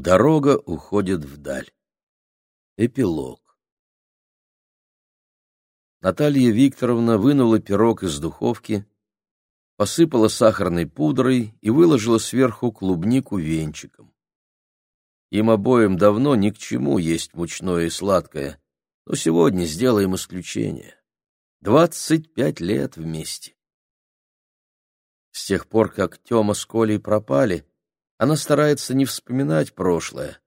Дорога уходит вдаль. Эпилог. Наталья Викторовна вынула пирог из духовки, посыпала сахарной пудрой и выложила сверху клубнику венчиком. Им обоим давно ни к чему есть мучное и сладкое, но сегодня сделаем исключение. Двадцать пять лет вместе. С тех пор, как Тёма с Колей пропали, она старается не вспоминать прошлое.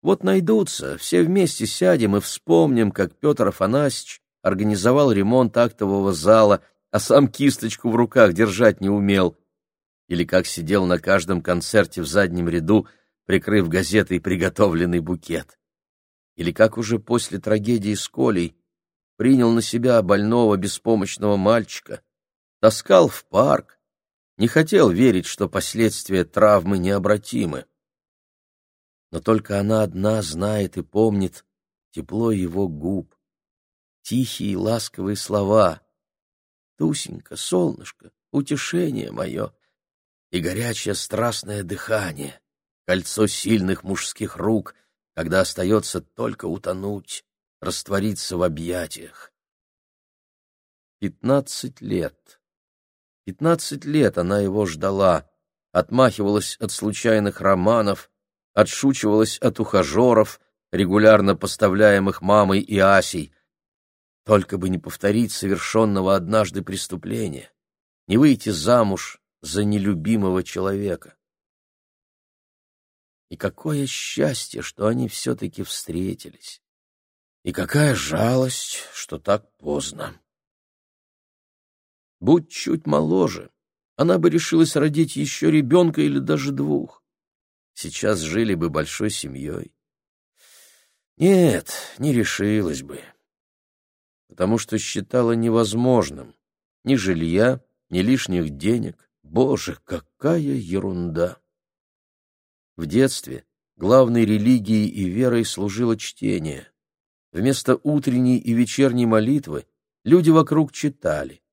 Вот найдутся, все вместе сядем и вспомним, как Петр Афанасьевич организовал ремонт актового зала, а сам кисточку в руках держать не умел. Или как сидел на каждом концерте в заднем ряду, прикрыв газетой приготовленный букет. Или как уже после трагедии с Колей принял на себя больного беспомощного мальчика, таскал в парк, не хотел верить, что последствия травмы необратимы. Но только она одна знает и помнит тепло его губ, тихие ласковые слова «Тусенька, солнышко, утешение мое» и горячее страстное дыхание, кольцо сильных мужских рук, когда остается только утонуть, раствориться в объятиях. Пятнадцать лет. Пятнадцать лет она его ждала, отмахивалась от случайных романов, отшучивалась от ухажеров, регулярно поставляемых мамой и Асей. Только бы не повторить совершенного однажды преступления, не выйти замуж за нелюбимого человека. И какое счастье, что они все-таки встретились. И какая жалость, что так поздно. Будь чуть моложе, она бы решилась родить еще ребенка или даже двух. Сейчас жили бы большой семьей. Нет, не решилась бы, потому что считала невозможным ни жилья, ни лишних денег. Боже, какая ерунда! В детстве главной религией и верой служило чтение. Вместо утренней и вечерней молитвы люди вокруг читали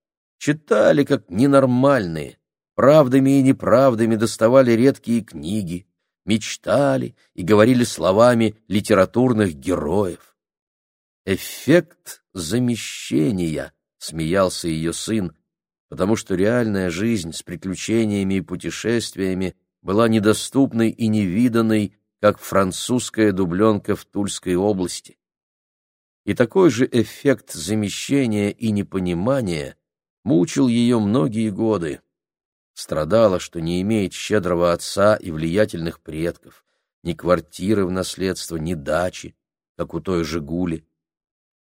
читали как ненормальные, правдами и неправдами доставали редкие книги, мечтали и говорили словами литературных героев. «Эффект замещения», — смеялся ее сын, потому что реальная жизнь с приключениями и путешествиями была недоступной и невиданной, как французская дубленка в Тульской области. И такой же эффект замещения и непонимания мучил ее многие годы. Страдала, что не имеет щедрого отца и влиятельных предков, ни квартиры в наследство, ни дачи, как у той же Гули.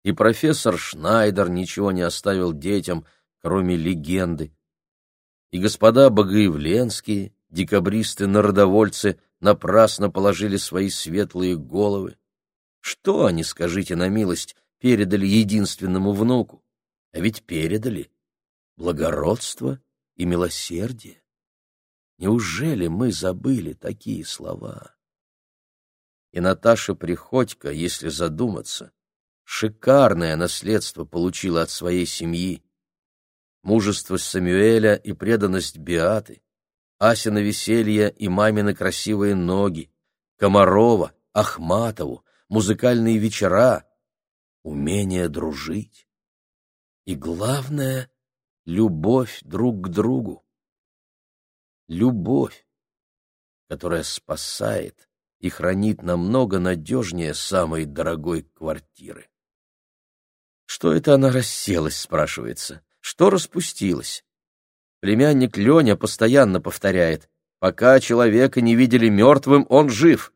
И профессор Шнайдер ничего не оставил детям, кроме легенды. И господа Богоявленские, декабристы-народовольцы, напрасно положили свои светлые головы. Что они, скажите на милость, передали единственному внуку? А ведь передали благородство и милосердие. Неужели мы забыли такие слова? И Наташа Приходько, если задуматься, шикарное наследство получила от своей семьи. Мужество Самюэля и преданность Биаты, Асина веселье и мамины красивые ноги, Комарова, Ахматову, музыкальные вечера, умение дружить. И главное любовь друг к другу. Любовь, которая спасает и хранит намного надежнее самой дорогой квартиры. Что это она расселась, спрашивается? Что распустилась? Племянник Леня постоянно повторяет, пока человека не видели мертвым, он жив.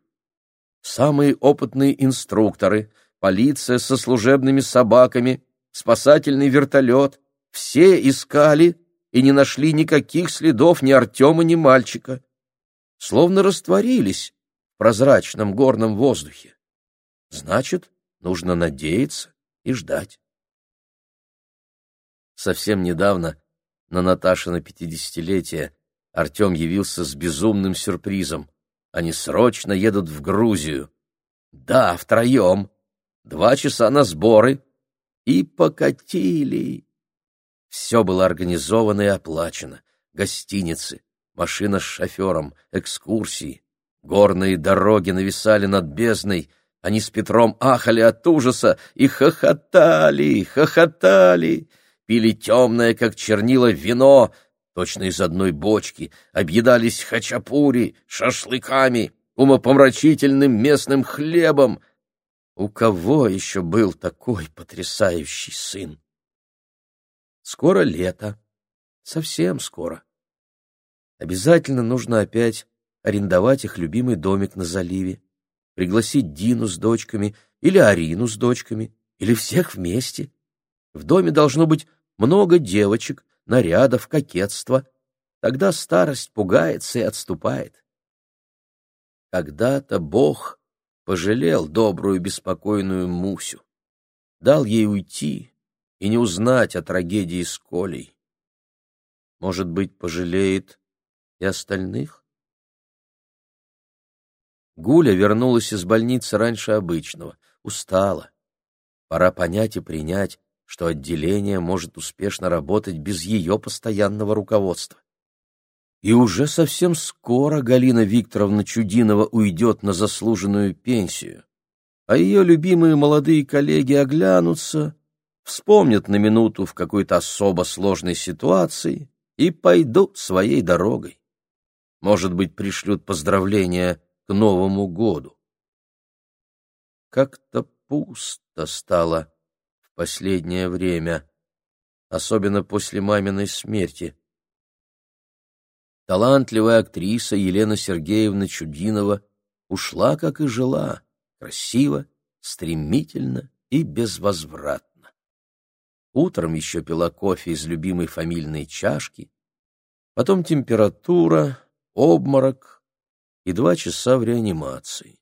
Самые опытные инструкторы, полиция со служебными собаками, спасательный вертолет, все искали и не нашли никаких следов ни Артема, ни мальчика. Словно растворились в прозрачном горном воздухе. Значит, нужно надеяться и ждать. Совсем недавно, на Наташино пятидесятилетие, Артем явился с безумным сюрпризом. Они срочно едут в Грузию. Да, втроем. Два часа на сборы. И покатили. Все было организовано и оплачено. Гостиницы, машина с шофером, экскурсии. Горные дороги нависали над бездной, они с Петром ахали от ужаса и хохотали, хохотали, пили темное, как чернила, вино, точно из одной бочки, объедались хачапури, шашлыками, умопомрачительным местным хлебом. У кого еще был такой потрясающий сын? Скоро лето, совсем скоро. Обязательно нужно опять арендовать их любимый домик на заливе, пригласить Дину с дочками или Арину с дочками, или всех вместе. В доме должно быть много девочек, нарядов, кокетства. Тогда старость пугается и отступает. Когда-то Бог пожалел добрую беспокойную Мусю, дал ей уйти и не узнать о трагедии с Колей. Может быть, пожалеет и остальных? Гуля вернулась из больницы раньше обычного, устала. Пора понять и принять, что отделение может успешно работать без ее постоянного руководства. И уже совсем скоро Галина Викторовна Чудинова уйдет на заслуженную пенсию, а ее любимые молодые коллеги оглянутся, вспомнят на минуту в какой-то особо сложной ситуации и пойдут своей дорогой. Может быть, пришлют поздравления к Новому году. Как-то пусто стало в последнее время, особенно после маминой смерти. Талантливая актриса Елена Сергеевна Чудинова ушла, как и жила, красиво, стремительно и безвозвратно. Утром еще пила кофе из любимой фамильной чашки, потом температура, обморок, и два часа в реанимации.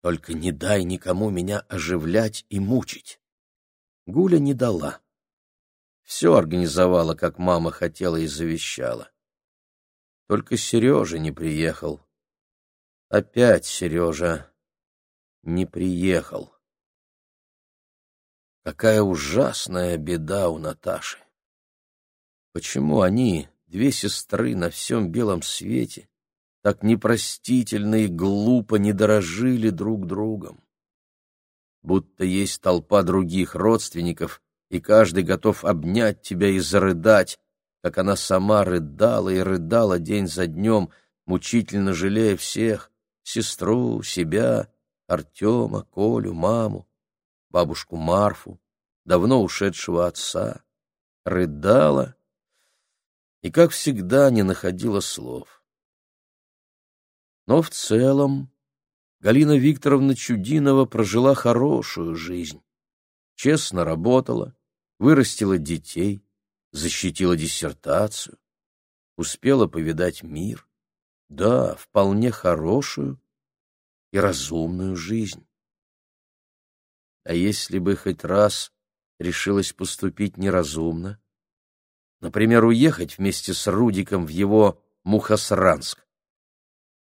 Только не дай никому меня оживлять и мучить. Гуля не дала. Все организовала, как мама хотела и завещала. Только Сережа не приехал. Опять Сережа не приехал. Какая ужасная беда у Наташи. Почему они, две сестры на всем белом свете, так непростительно и глупо не дорожили друг другом. Будто есть толпа других родственников, и каждый готов обнять тебя и зарыдать, как она сама рыдала и рыдала день за днем, мучительно жалея всех — сестру, себя, Артема, Колю, маму, бабушку Марфу, давно ушедшего отца. Рыдала и, как всегда, не находила слов. Но в целом Галина Викторовна Чудинова прожила хорошую жизнь. Честно работала, вырастила детей, защитила диссертацию, успела повидать мир. Да, вполне хорошую и разумную жизнь. А если бы хоть раз решилась поступить неразумно, например, уехать вместе с Рудиком в его Мухосранск,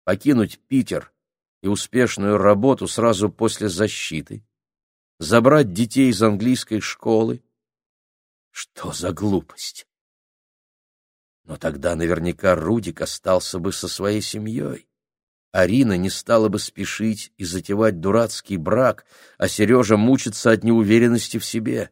покинуть Питер и успешную работу сразу после защиты, забрать детей из английской школы. Что за глупость? Но тогда наверняка Рудик остался бы со своей семьей. Арина не стала бы спешить и затевать дурацкий брак, а Сережа мучится от неуверенности в себе.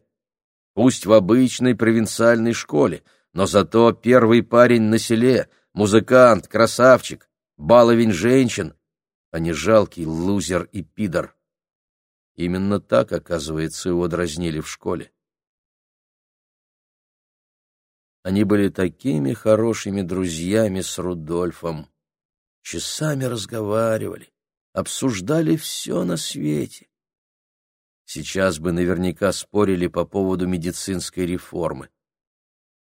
Пусть в обычной провинциальной школе, но зато первый парень на селе, музыкант, красавчик, баловень женщин, а не жалкий лузер и пидор. Именно так, оказывается, его дразнили в школе. Они были такими хорошими друзьями с Рудольфом. Часами разговаривали, обсуждали все на свете. Сейчас бы наверняка спорили по поводу медицинской реформы.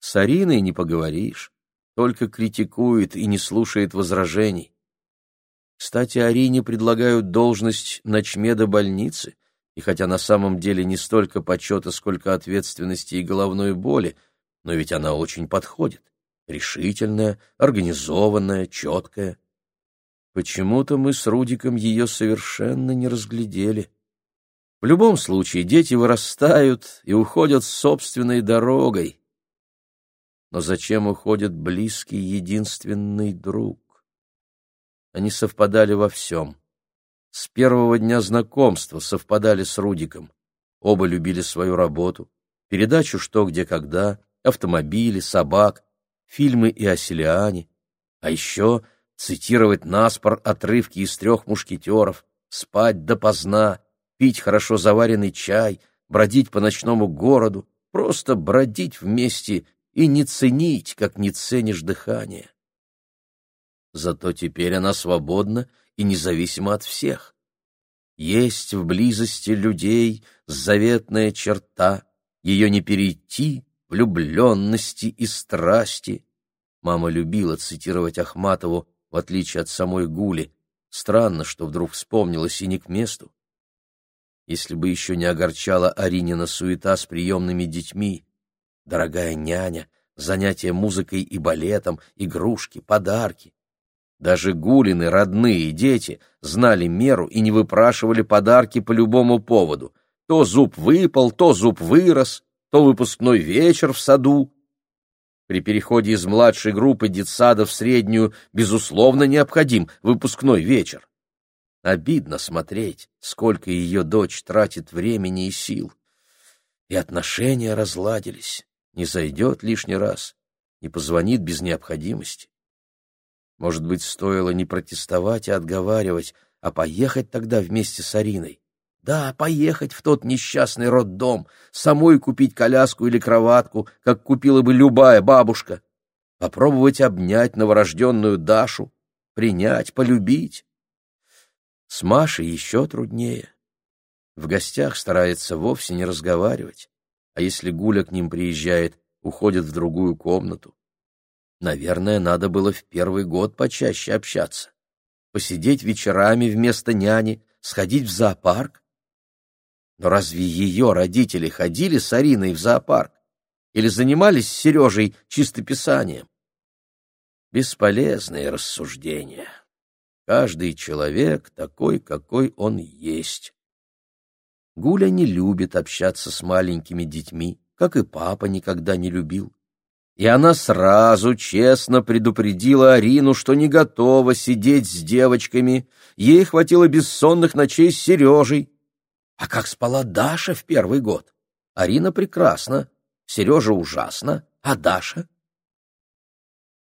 С Ариной не поговоришь только критикует и не слушает возражений. Кстати, Арине предлагают должность начмеда больницы, и хотя на самом деле не столько почета, сколько ответственности и головной боли, но ведь она очень подходит. Решительная, организованная, четкая. Почему-то мы с Рудиком ее совершенно не разглядели. В любом случае, дети вырастают и уходят собственной дорогой, но зачем уходит близкий единственный друг? они совпадали во всем. С первого дня знакомства совпадали с Рудиком. Оба любили свою работу, передачу «Что, где, когда», автомобили, собак, фильмы и оселиане, а еще цитировать наспор отрывки из трех мушкетеров, спать допоздна, пить хорошо заваренный чай, бродить по ночному городу, просто бродить вместе и не ценить, как не ценишь дыхание. Зато теперь она свободна и независима от всех. Есть в близости людей заветная черта, ее не перейти, влюбленности и страсти. Мама любила цитировать Ахматову, в отличие от самой Гули. Странно, что вдруг вспомнилось и не к месту. Если бы еще не огорчала Аринина суета с приемными детьми, дорогая няня, занятия музыкой и балетом, игрушки, подарки. Даже Гулины, родные дети, знали меру и не выпрашивали подарки по любому поводу. То зуб выпал, то зуб вырос, то выпускной вечер в саду. При переходе из младшей группы детсада в среднюю, безусловно, необходим выпускной вечер. Обидно смотреть, сколько ее дочь тратит времени и сил. И отношения разладились, не зайдет лишний раз, не позвонит без необходимости. Может быть, стоило не протестовать и отговаривать, а поехать тогда вместе с Ариной. Да, поехать в тот несчастный роддом, самой купить коляску или кроватку, как купила бы любая бабушка. Попробовать обнять новорожденную Дашу, принять, полюбить. С Машей еще труднее. В гостях старается вовсе не разговаривать, а если Гуля к ним приезжает, уходит в другую комнату. Наверное, надо было в первый год почаще общаться. Посидеть вечерами вместо няни, сходить в зоопарк. Но разве ее родители ходили с Ариной в зоопарк? Или занимались с Сережей чистописанием? Бесполезные рассуждения. Каждый человек такой, какой он есть. Гуля не любит общаться с маленькими детьми, как и папа никогда не любил. И она сразу честно предупредила Арину, что не готова сидеть с девочками. Ей хватило бессонных ночей с Сережей. А как спала Даша в первый год? Арина прекрасно, Сережа ужасно, а Даша?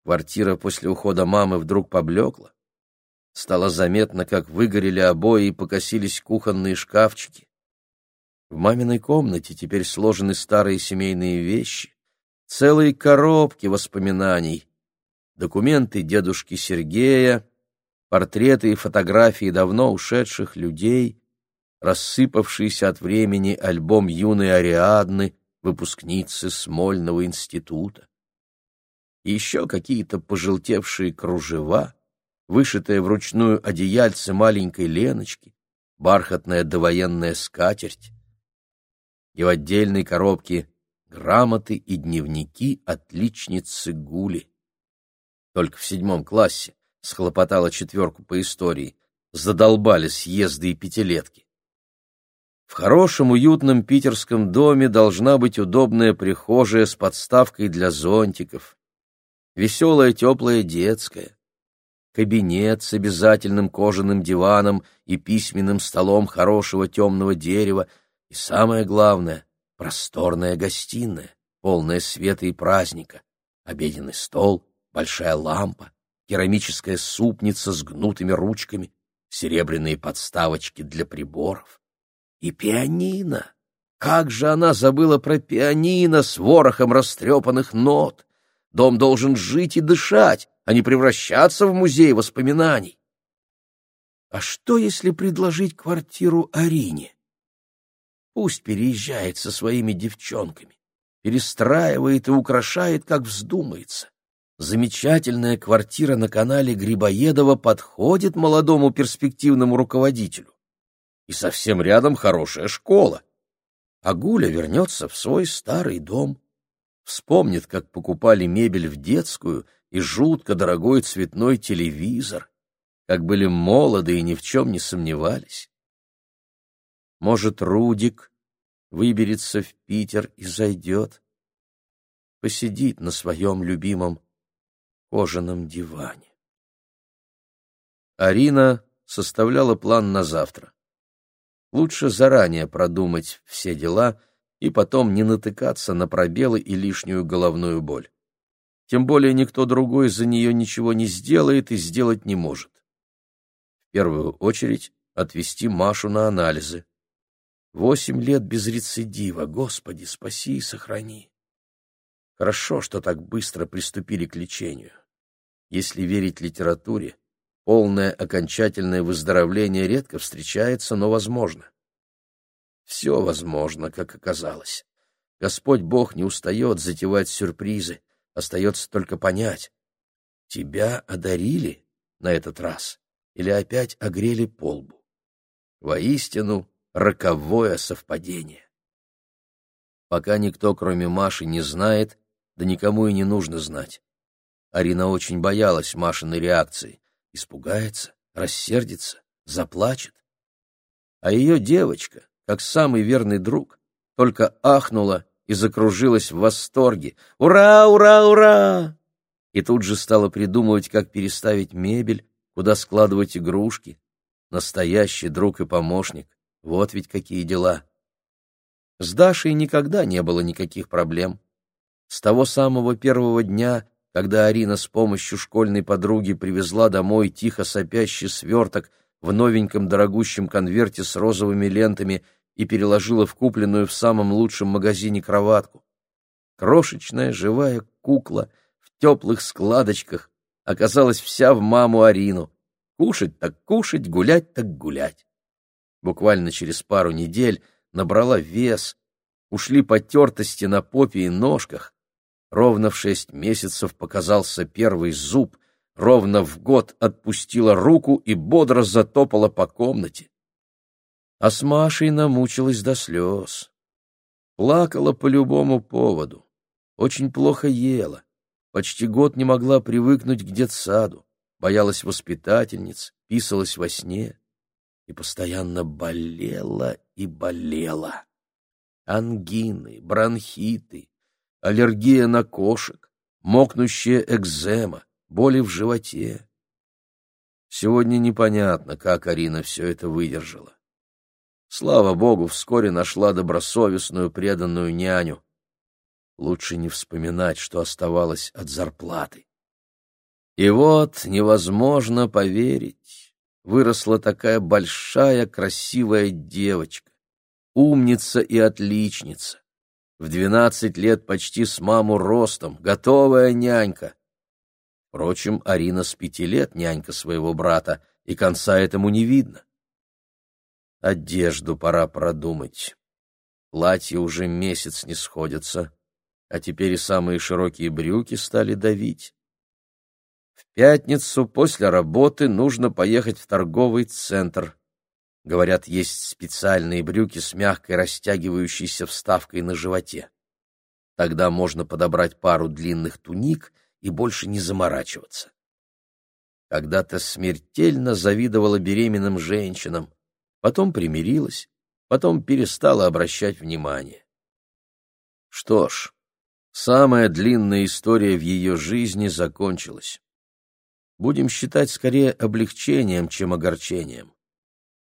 Квартира после ухода мамы вдруг поблекла. Стало заметно, как выгорели обои и покосились кухонные шкафчики. В маминой комнате теперь сложены старые семейные вещи, целые коробки воспоминаний, документы дедушки Сергея, портреты и фотографии давно ушедших людей, рассыпавшийся от времени альбом юной Ариадны, выпускницы Смольного института. Еще какие-то пожелтевшие кружева, вышитое вручную одеяльце маленькой Леночки, бархатная довоенная скатерть. И в отдельной коробке грамоты и дневники отличницы Гули. Только в седьмом классе схлопотала четверку по истории, задолбали съезды и пятилетки. В хорошем уютном питерском доме должна быть удобная прихожая с подставкой для зонтиков, веселая теплая детская, кабинет с обязательным кожаным диваном и письменным столом хорошего темного дерева, и самое главное — просторная гостиная, полная света и праздника, обеденный стол, большая лампа, керамическая супница с гнутыми ручками, серебряные подставочки для приборов и пианино. Как же она забыла про пианино с ворохом растрепанных нот! Дом должен жить и дышать, а не превращаться в музей воспоминаний. А что, если предложить квартиру Арине? Пусть переезжает со своими девчонками, перестраивает и украшает, как вздумается. Замечательная квартира на канале Грибоедова подходит молодому перспективному руководителю. И совсем рядом хорошая школа. А Гуля вернется в свой старый дом, вспомнит, как покупали мебель в детскую и жутко дорогой цветной телевизор, как были молоды и ни в чем не сомневались. Может, Рудик выберется в Питер и зайдет, посидит на своем любимом кожаном диване. Арина составляла план на завтра. Лучше заранее продумать все дела и потом не натыкаться на пробелы и лишнюю головную боль. Тем более никто другой за нее ничего не сделает и сделать не может. В первую очередь отвезти Машу на анализы. Восемь лет без рецидива, Господи, спаси и сохрани. Хорошо, что так быстро приступили к лечению. Если верить литературе, полное окончательное выздоровление редко встречается, но возможно. Все возможно, как оказалось. Господь Бог не устает затевать сюрпризы, остается только понять, тебя одарили на этот раз или опять огрели полбу. Воистину, роковое совпадение. Пока никто, кроме Маши, не знает, да никому и не нужно знать. Арина очень боялась Машиной реакции. Испугается, рассердится, заплачет. А ее девочка, как самый верный друг, только ахнула и закружилась в восторге. «Ура, ура, ура!» И тут же стала придумывать, как переставить мебель, куда складывать игрушки. Настоящий друг и помощник. Вот ведь какие дела. С Дашей никогда не было никаких проблем. С того самого первого дня, когда Арина с помощью школьной подруги привезла домой тихо сопящий сверток в новеньком дорогущем конверте с розовыми лентами и переложила в купленную в самом лучшем магазине кроватку. Крошечная живая кукла в теплых складочках оказалась вся в маму Арину. Кушать так кушать, гулять так гулять. Буквально через пару недель набрала вес, ушли потертости на попе и ножках, Ровно в шесть месяцев показался первый зуб, ровно в год отпустила руку и бодро затопала по комнате. А с Машей намучилась до слез. Плакала по любому поводу, очень плохо ела, почти год не могла привыкнуть к детсаду, боялась воспитательниц, писалась во сне и постоянно болела и болела. Ангины, бронхиты, аллергия на кошек, мокнущая экзема, боли в животе. Сегодня непонятно, как Арина все это выдержала. Слава богу, вскоре нашла добросовестную преданную няню. Лучше не вспоминать, что оставалось от зарплаты. И вот невозможно поверить, выросла такая большая красивая девочка, умница и отличница в двенадцать лет почти с маму ростом, готовая нянька. Впрочем, Арина с пяти лет нянька своего брата, и конца этому не видно. Одежду пора продумать. Платья уже месяц не сходятся, а теперь и самые широкие брюки стали давить. В пятницу после работы нужно поехать в торговый центр — Говорят, есть специальные брюки с мягкой растягивающейся вставкой на животе. Тогда можно подобрать пару длинных туник и больше не заморачиваться. Когда-то смертельно завидовала беременным женщинам, потом примирилась, потом перестала обращать внимание. Что ж, самая длинная история в ее жизни закончилась. Будем считать скорее облегчением, чем огорчением.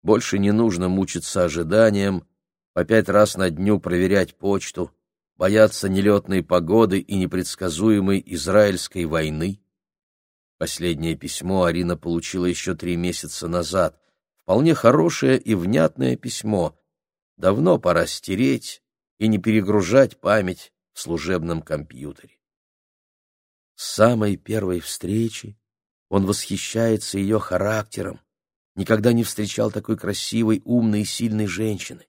Больше не нужно мучиться ожиданием, по пять раз на дню проверять почту, бояться нелетной погоды и непредсказуемой израильской войны. Последнее письмо Арина получила еще три месяца назад. Вполне хорошее и внятное письмо. Давно пора стереть и не перегружать память в служебном компьютере. С самой первой встречи он восхищается ее характером, никогда не встречал такой красивой, умной и сильной женщины.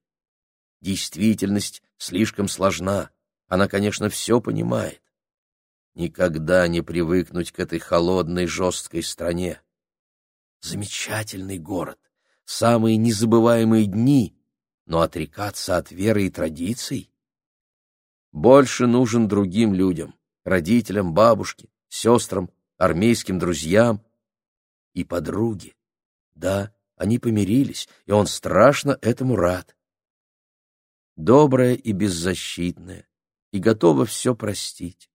Действительность слишком сложна, она, конечно, все понимает. Никогда не привыкнуть к этой холодной, жесткой стране. Замечательный город, самые незабываемые дни, но отрекаться от веры и традиций? Больше нужен другим людям, родителям, бабушке, сестрам, армейским друзьям и подруге. Да, они помирились, и он страшно этому рад. Добрая и беззащитная, и готова все простить.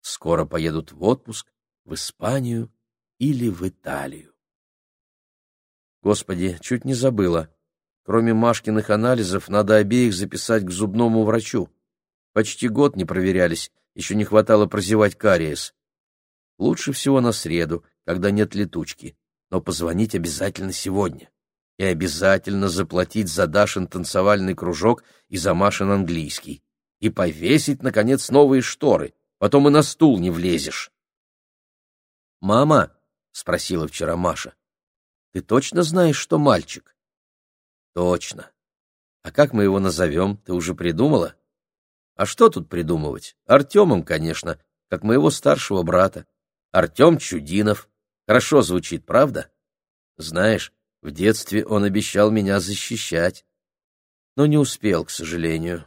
Скоро поедут в отпуск в Испанию или в Италию. Господи, чуть не забыла. Кроме Машкиных анализов, надо обеих записать к зубному врачу. Почти год не проверялись, еще не хватало прозевать кариес. Лучше всего на среду, когда нет летучки, но позвонить обязательно сегодня. И обязательно заплатить за Дашин танцевальный кружок и за Машин английский. И повесить, наконец, новые шторы, потом и на стул не влезешь. «Мама», — спросила вчера Маша, — «ты точно знаешь, что мальчик?» «Точно. А как мы его назовем, ты уже придумала?» «А что тут придумывать? Артемом, конечно, как моего старшего брата. Артем Чудинов. Хорошо звучит, правда? Знаешь, в детстве он обещал меня защищать. Но не успел, к сожалению.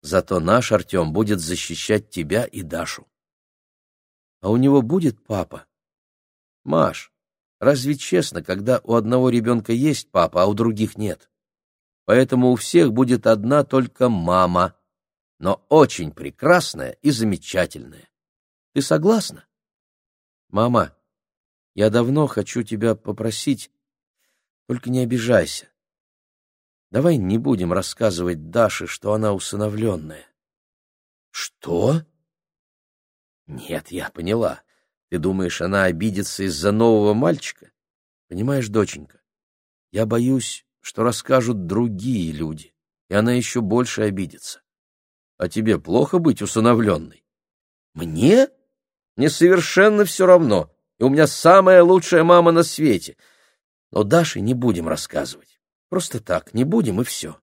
Зато наш Артем будет защищать тебя и Дашу. А у него будет папа? Маш, разве честно, когда у одного ребенка есть папа, а у других нет? Поэтому у всех будет одна только мама, но очень прекрасная и замечательная. Ты согласна? «Мама, я давно хочу тебя попросить, только не обижайся. Давай не будем рассказывать Даше, что она усыновленная». «Что?» «Нет, я поняла. Ты думаешь, она обидится из-за нового мальчика? Понимаешь, доченька, я боюсь, что расскажут другие люди, и она еще больше обидится. А тебе плохо быть усыновленной?» «Мне?» Мне совершенно все равно, и у меня самая лучшая мама на свете. Но Даше не будем рассказывать. Просто так, не будем, и все.